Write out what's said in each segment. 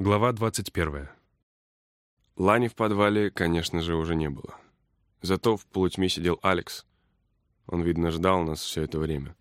Глава 21. Лани в подвале, конечно же, уже не было. Зато в полутьме сидел Алекс. Он, видно, ждал нас все это время.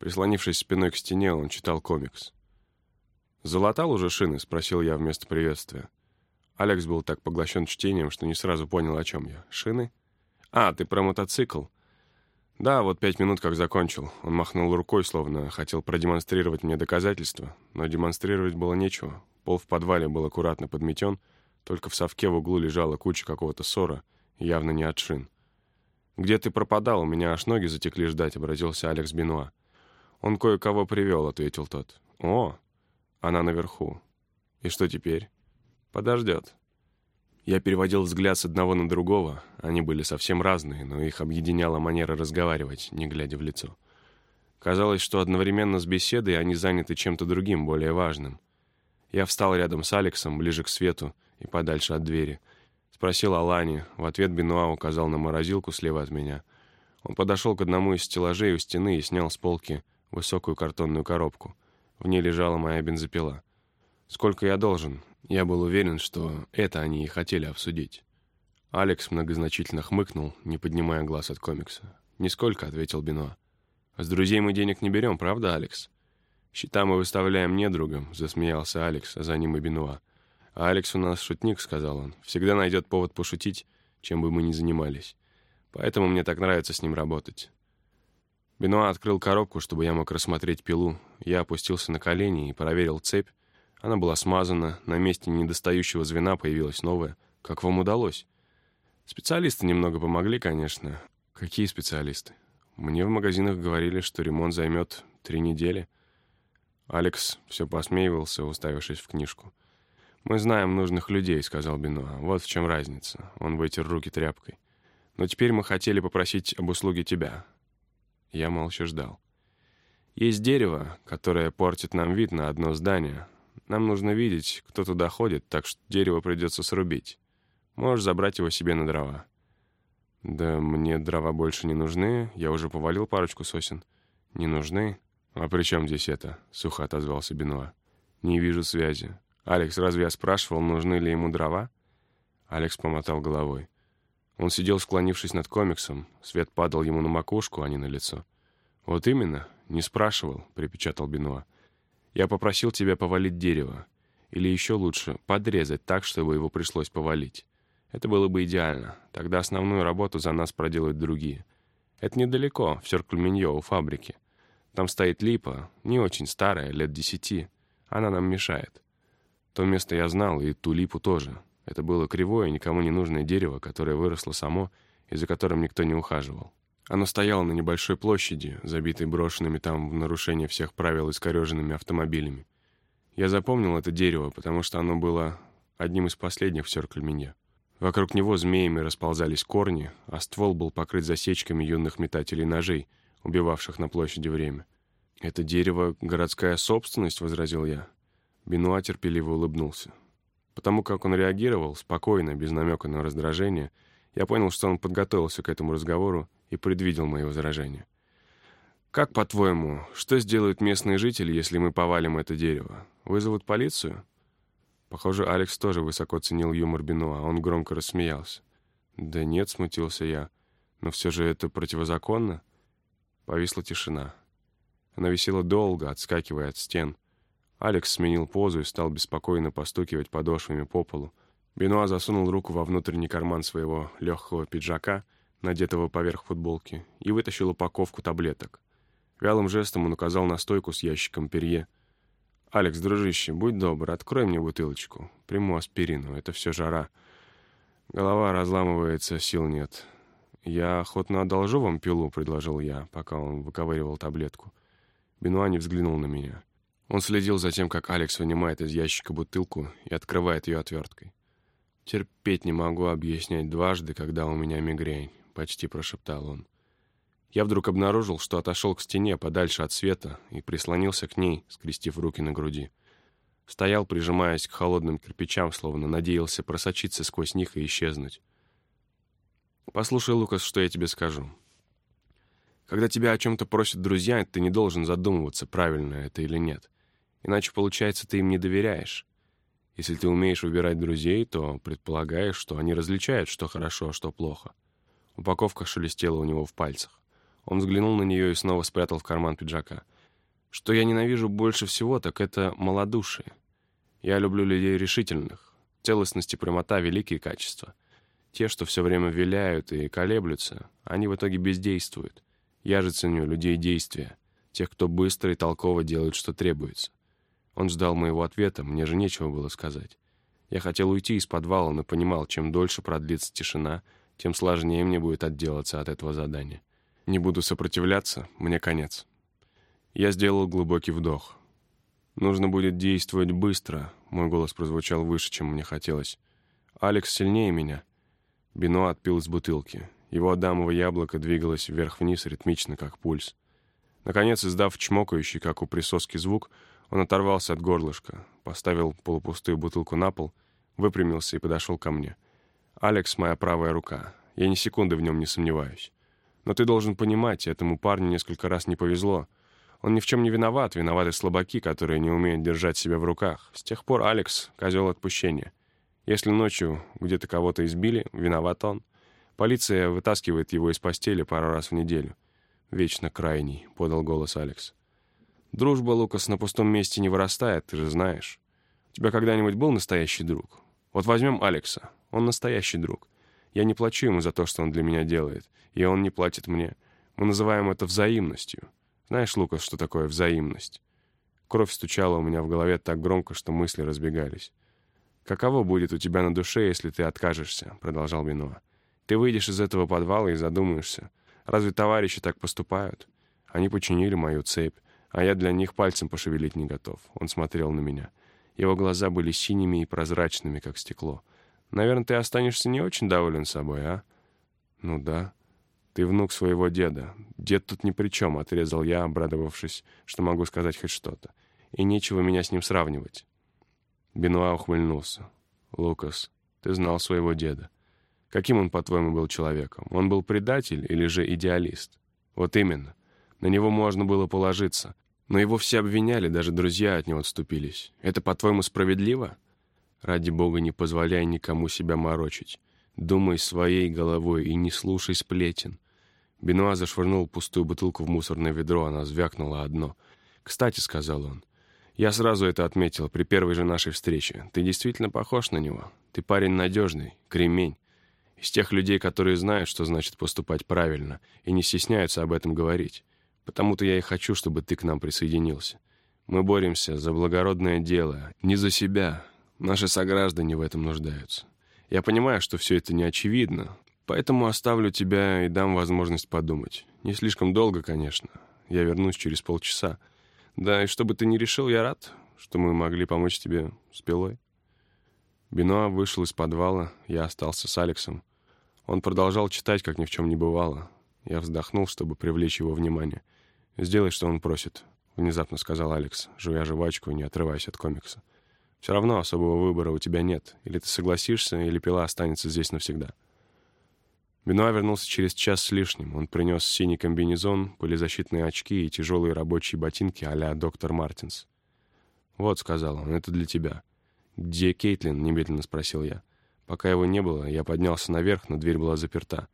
Прислонившись спиной к стене, он читал комикс. «Залатал уже шины?» — спросил я вместо приветствия. Алекс был так поглощен чтением, что не сразу понял, о чем я. «Шины? А, ты про мотоцикл?» «Да, вот пять минут как закончил». Он махнул рукой, словно хотел продемонстрировать мне доказательства, но демонстрировать было нечего. Пол в подвале был аккуратно подметен, только в совке в углу лежала куча какого-то ссора, явно не от шин. «Где ты пропадал? У меня аж ноги затекли ждать», — обратился Алекс Бенуа. «Он кое-кого привел», — ответил тот. «О, она наверху. И что теперь?» «Подождет». Я переводил взгляд с одного на другого. Они были совсем разные, но их объединяла манера разговаривать, не глядя в лицо. Казалось, что одновременно с беседой они заняты чем-то другим, более важным. Я встал рядом с Алексом, ближе к свету и подальше от двери. Спросил о Лане. В ответ Бенуа указал на морозилку слева от меня. Он подошел к одному из стеллажей у стены и снял с полки высокую картонную коробку. В ней лежала моя бензопила. «Сколько я должен?» Я был уверен, что это они и хотели обсудить. Алекс многозначительно хмыкнул, не поднимая глаз от комикса. «Нисколько», — ответил Бенуа. «С друзей мы денег не берем, правда, Алекс?» «Счета мы выставляем недругам», — засмеялся Алекс, а за ним и Бенуа. «А Алекс у нас шутник», — сказал он. «Всегда найдет повод пошутить, чем бы мы ни занимались. Поэтому мне так нравится с ним работать». Бенуа открыл коробку, чтобы я мог рассмотреть пилу. Я опустился на колени и проверил цепь, она была смазана, на месте недостающего звена появилась новая. Как вам удалось? Специалисты немного помогли, конечно. Какие специалисты? Мне в магазинах говорили, что ремонт займет три недели. Алекс все посмеивался, уставившись в книжку. «Мы знаем нужных людей», — сказал Бенуа. «Вот в чем разница». Он вытер руки тряпкой. «Но теперь мы хотели попросить об услуге тебя». Я молча ждал. «Есть дерево, которое портит нам вид на одно здание. Нам нужно видеть, кто туда ходит, так что дерево придется срубить. Можешь забрать его себе на дрова». «Да мне дрова больше не нужны. Я уже повалил парочку сосен». «Не нужны? А при чем здесь это?» — сухо отозвался Бенуа. «Не вижу связи. Алекс, разве я спрашивал, нужны ли ему дрова?» Алекс помотал головой. Он сидел, склонившись над комиксом. Свет падал ему на макушку, а не на лицо. «Вот именно. Не спрашивал», — припечатал Бенуа. Я попросил тебя повалить дерево. Или еще лучше, подрезать так, чтобы его пришлось повалить. Это было бы идеально. Тогда основную работу за нас проделают другие. Это недалеко, в Серкльминьо, у фабрики. Там стоит липа, не очень старая, лет десяти. Она нам мешает. То место я знал, и ту липу тоже. Это было кривое, никому не нужное дерево, которое выросло само и за которым никто не ухаживал. Оно стояло на небольшой площади, забитой брошенными там в нарушение всех правил искореженными автомобилями. Я запомнил это дерево, потому что оно было одним из последних в Сёркльмене. Вокруг него змеями расползались корни, а ствол был покрыт засечками юных метателей ножей, убивавших на площади время. «Это дерево — городская собственность», — возразил я. Бенуа терпеливо улыбнулся. Потому как он реагировал, спокойно, без намека на раздражение, я понял, что он подготовился к этому разговору и предвидел мои возражения. «Как, по-твоему, что сделают местные жители, если мы повалим это дерево? Вызовут полицию?» Похоже, Алекс тоже высоко ценил юмор Бенуа, он громко рассмеялся. «Да нет», — смутился я, — «но все же это противозаконно?» Повисла тишина. Она висела долго, отскакивая от стен. Алекс сменил позу и стал беспокойно постукивать подошвами по полу. Бенуа засунул руку во внутренний карман своего легкого пиджака — надетого поверх футболки, и вытащил упаковку таблеток. Вялым жестом он указал на стойку с ящиком перье. «Алекс, дружище, будь добр, открой мне бутылочку. Приму аспирину, это все жара. Голова разламывается, сил нет. Я охотно одолжу вам пилу», — предложил я, пока он выковыривал таблетку. Бенуа не взглянул на меня. Он следил за тем, как Алекс вынимает из ящика бутылку и открывает ее отверткой. Терпеть не могу объяснять дважды, когда у меня мигрень. — почти прошептал он. Я вдруг обнаружил, что отошел к стене подальше от света и прислонился к ней, скрестив руки на груди. Стоял, прижимаясь к холодным кирпичам, словно надеялся просочиться сквозь них и исчезнуть. «Послушай, Лукас, что я тебе скажу. Когда тебя о чем-то просят друзья, ты не должен задумываться, правильно это или нет. Иначе, получается, ты им не доверяешь. Если ты умеешь выбирать друзей, то предполагаешь, что они различают, что хорошо, а что плохо. Упаковка шелестела у него в пальцах. Он взглянул на нее и снова спрятал в карман пиджака. Что я ненавижу больше всего, так это малодушие. Я люблю людей решительных. Целостность и прямота — великие качества. Те, что все время виляют и колеблются, они в итоге бездействуют. Я же ценю людей действия, тех, кто быстро и толково делает, что требуется. Он ждал моего ответа, мне же нечего было сказать. Я хотел уйти из подвала, но понимал, чем дольше продлится тишина, тем сложнее мне будет отделаться от этого задания. Не буду сопротивляться, мне конец. Я сделал глубокий вдох. Нужно будет действовать быстро. Мой голос прозвучал выше, чем мне хотелось. Алекс сильнее меня. Бино отпил из бутылки. Его адамово яблоко двигалось вверх-вниз ритмично, как пульс. Наконец, издав чмокающий, как у присоски, звук, он оторвался от горлышка, поставил полупустую бутылку на пол, выпрямился и подошел ко мне. «Алекс — моя правая рука. Я ни секунды в нем не сомневаюсь. Но ты должен понимать, этому парню несколько раз не повезло. Он ни в чем не виноват, виноваты слабаки, которые не умеют держать себя в руках. С тех пор Алекс — козел отпущения. Если ночью где-то кого-то избили, виноват он. Полиция вытаскивает его из постели пару раз в неделю. «Вечно крайний», — подал голос Алекс. «Дружба, Лукас, на пустом месте не вырастает, ты же знаешь. У тебя когда-нибудь был настоящий друг? Вот возьмем Алекса. Он настоящий друг. Я не плачу ему за то, что он для меня делает, и он не платит мне. Мы называем это взаимностью. Знаешь, Лукас, что такое взаимность?» Кровь стучала у меня в голове так громко, что мысли разбегались. «Каково будет у тебя на душе, если ты откажешься?» — продолжал Бенуа. «Ты выйдешь из этого подвала и задумаешься. Разве товарищи так поступают? Они починили мою цепь, а я для них пальцем пошевелить не готов». Он смотрел на меня. Его глаза были синими и прозрачными, как стекло. «Наверное, ты останешься не очень доволен собой, а?» «Ну да. Ты внук своего деда. Дед тут ни при чем», — отрезал я, обрадовавшись, что могу сказать хоть что-то. «И нечего меня с ним сравнивать». Бенуа ухмыльнулся. «Лукас, ты знал своего деда. Каким он, по-твоему, был человеком? Он был предатель или же идеалист? Вот именно. На него можно было положиться. Но его все обвиняли, даже друзья от него отступились. Это, по-твоему, справедливо? Ради бога, не позволяй никому себя морочить. Думай своей головой и не слушай сплетен. Бенуа зашвырнул пустую бутылку в мусорное ведро, она звякнула одно. «Кстати», — сказал он, я сразу это отметил при первой же нашей встрече. Ты действительно похож на него. Ты парень надежный, кремень. Из тех людей, которые знают, что значит поступать правильно, и не стесняются об этом говорить. Потому-то я и хочу, чтобы ты к нам присоединился. Мы боремся за благородное дело, не за себя. Наши сограждане в этом нуждаются. Я понимаю, что все это не очевидно, поэтому оставлю тебя и дам возможность подумать. Не слишком долго, конечно. Я вернусь через полчаса. Да, и чтобы ты не решил, я рад, что мы могли помочь тебе с пилой. Бенуа вышел из подвала, я остался с Алексом. Он продолжал читать, как ни в чем не бывало. Я вздохнул, чтобы привлечь его внимание. «Сделай, что он просит», — внезапно сказал Алекс, жуя жвачку, не отрываясь от комикса. «Все равно особого выбора у тебя нет. Или ты согласишься, или пила останется здесь навсегда». Бенуа вернулся через час с лишним. Он принес синий комбинезон, пылезащитные очки и тяжелые рабочие ботинки а доктор Мартинс. «Вот», — сказал он, — «это для тебя». «Где Кейтлин?» — немедленно спросил я. Пока его не было, я поднялся наверх, но дверь была заперта.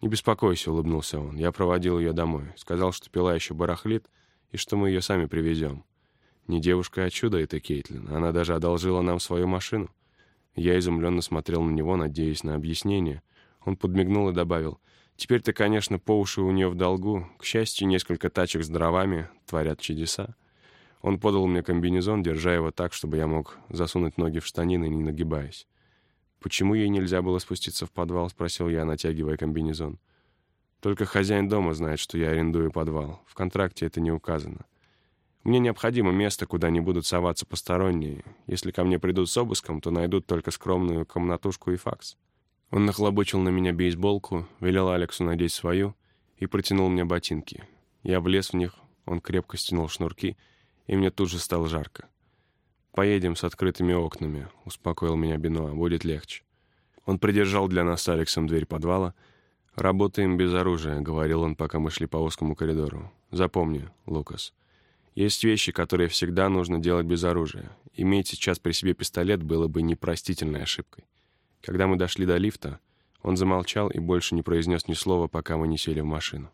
«Не беспокойся», — улыбнулся он. «Я проводил ее домой. Сказал, что пила еще барахлит, и что мы ее сами привезем. Не девушка, а чудо это Кейтлин. Она даже одолжила нам свою машину». Я изумленно смотрел на него, надеясь на объяснение — он подмигнул и добавил. «Теперь ты, конечно, по уши у нее в долгу. К счастью, несколько тачек с дровами творят чудеса». Он подал мне комбинезон, держа его так, чтобы я мог засунуть ноги в штанины, не нагибаясь. «Почему ей нельзя было спуститься в подвал?» — спросил я, натягивая комбинезон. «Только хозяин дома знает, что я арендую подвал. В контракте это не указано. Мне необходимо место, куда не будут соваться посторонние. Если ко мне придут с обыском, то найдут только скромную комнатушку и факс». Он нахлобучил на меня бейсболку, велел Алексу надеть свою и протянул мне ботинки. Я влез в них, он крепко стянул шнурки, и мне тут же стало жарко. «Поедем с открытыми окнами», — успокоил меня Бенуа, — «будет легче». Он придержал для нас с Алексом дверь подвала. «Работаем без оружия», — говорил он, пока мы шли по узкому коридору. «Запомни, Лукас, Есть вещи, которые всегда нужно делать без оружия. Иметь сейчас при себе пистолет было бы непростительной ошибкой. Когда мы дошли до лифта, он замолчал и больше не произнес ни слова, пока мы не сели в машину.